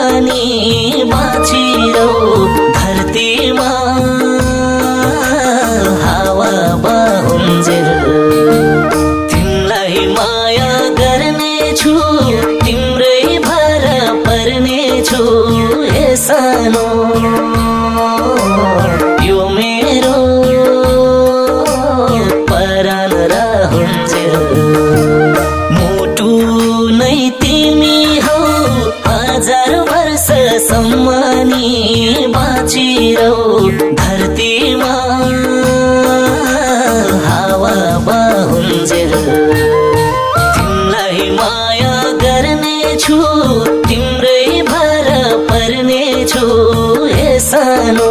रानी बाँचिरौ धरतीमा हावा बाहुन्जेल। तिमीलाई माया गर्नेछु तिम्रै भर पर्नेछु हे सानो। यो मेरो परान राहुन्जेल सम्मानी बाँचिरौ धरतीमा। हावा बाहुन्जेल। तिमलाई माया गर्ने छु तिम्रै भर पर्ने छु सानो।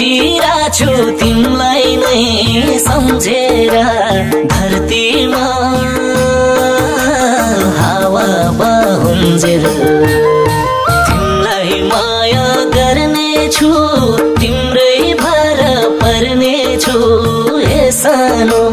बिर्सिरा छु तिमलाई नै सम्झेर धरतीमा। हावा बाहुन्जेर तिमीलाई माया गर्ने छु तिम्रै भर पर्ने छु सानो।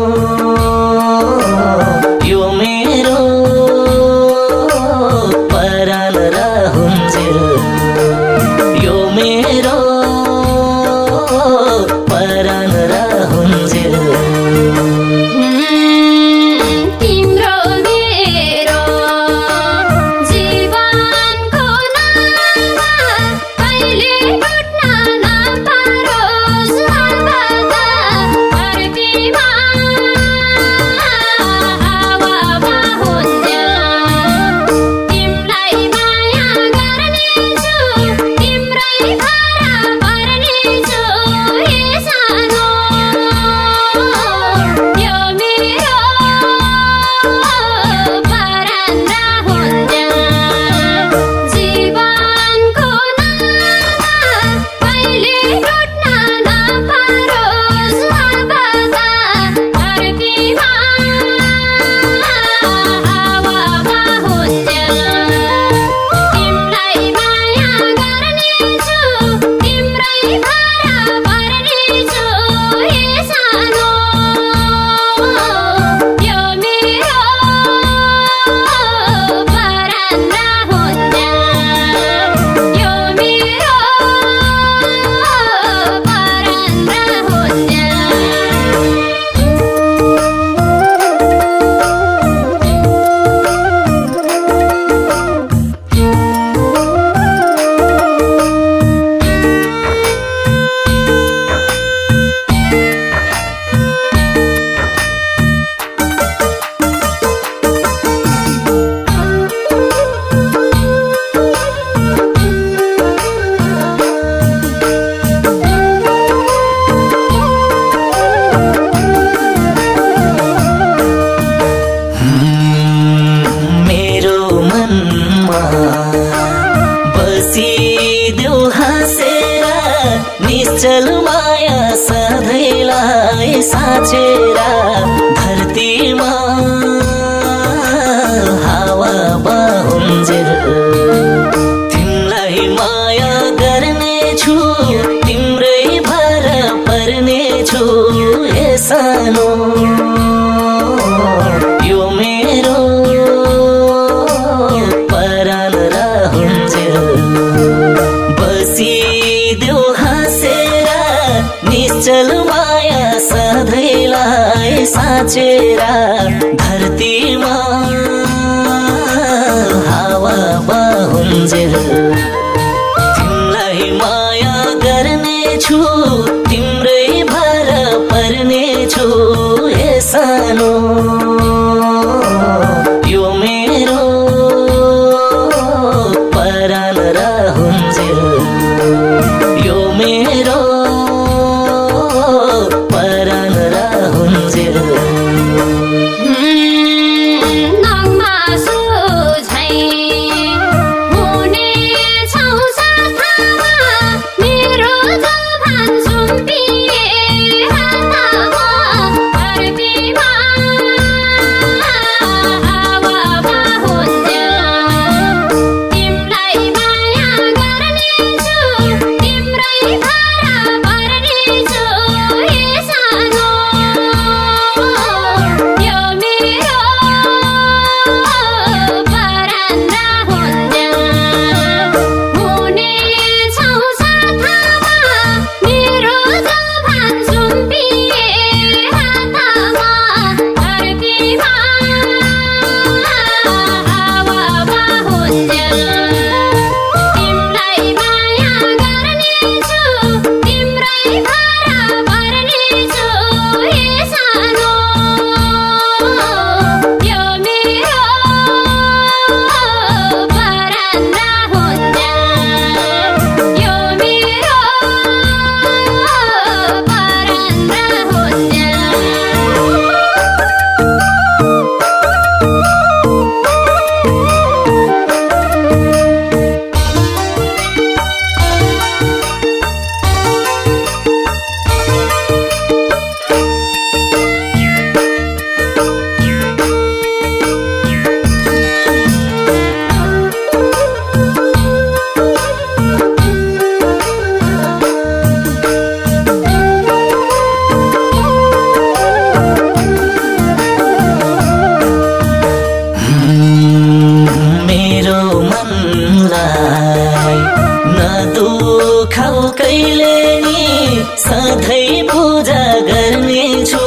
अचल माया सधैँलाई साँचेरा धरतीमा साँचेर धरतीमा हावा बाहुन्जेल। तिमलाई माया गर्ने छु तिम्रै भर पर्ने छु ए सानो। कहिले नि सधैँ पूजा गर्नेछु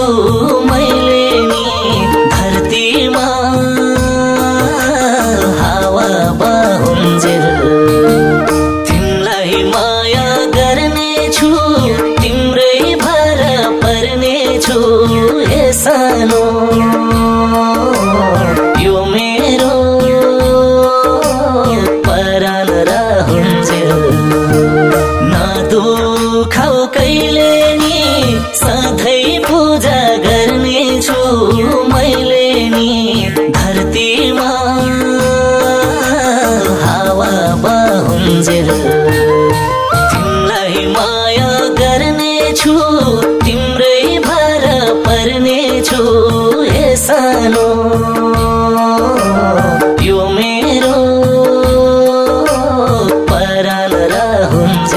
सानो यो मेरो परान रहन्छ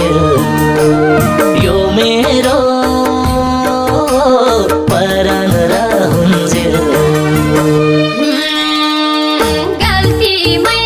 यो मेरो परान रहन्जेल गल्तीमै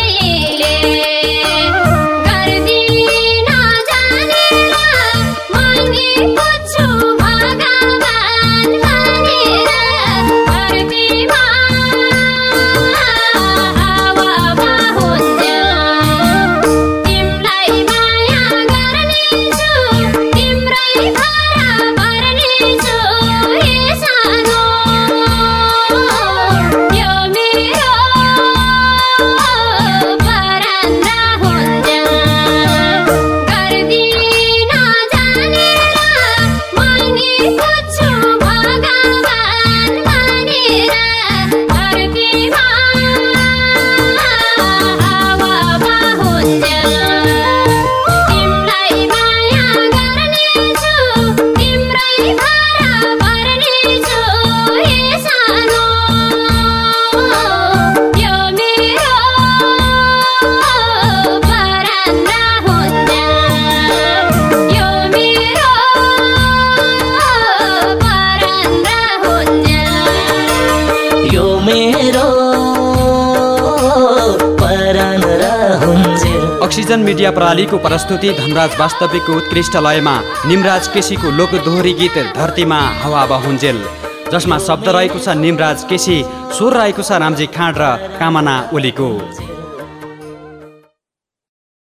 मेरो अक्सिजन मिडिया प्रणालीको प्रस्तुति धनराज वास्तविकको उत्कृष्ट लयमा निमराज केसीको लोकदोहोरी गीत धरतीमा हावा बहुन्जेल। जसमा शब्द रहेको छ निमराज केसी स्वर रहेको छ रामजी खाँड र कामना ओलीको।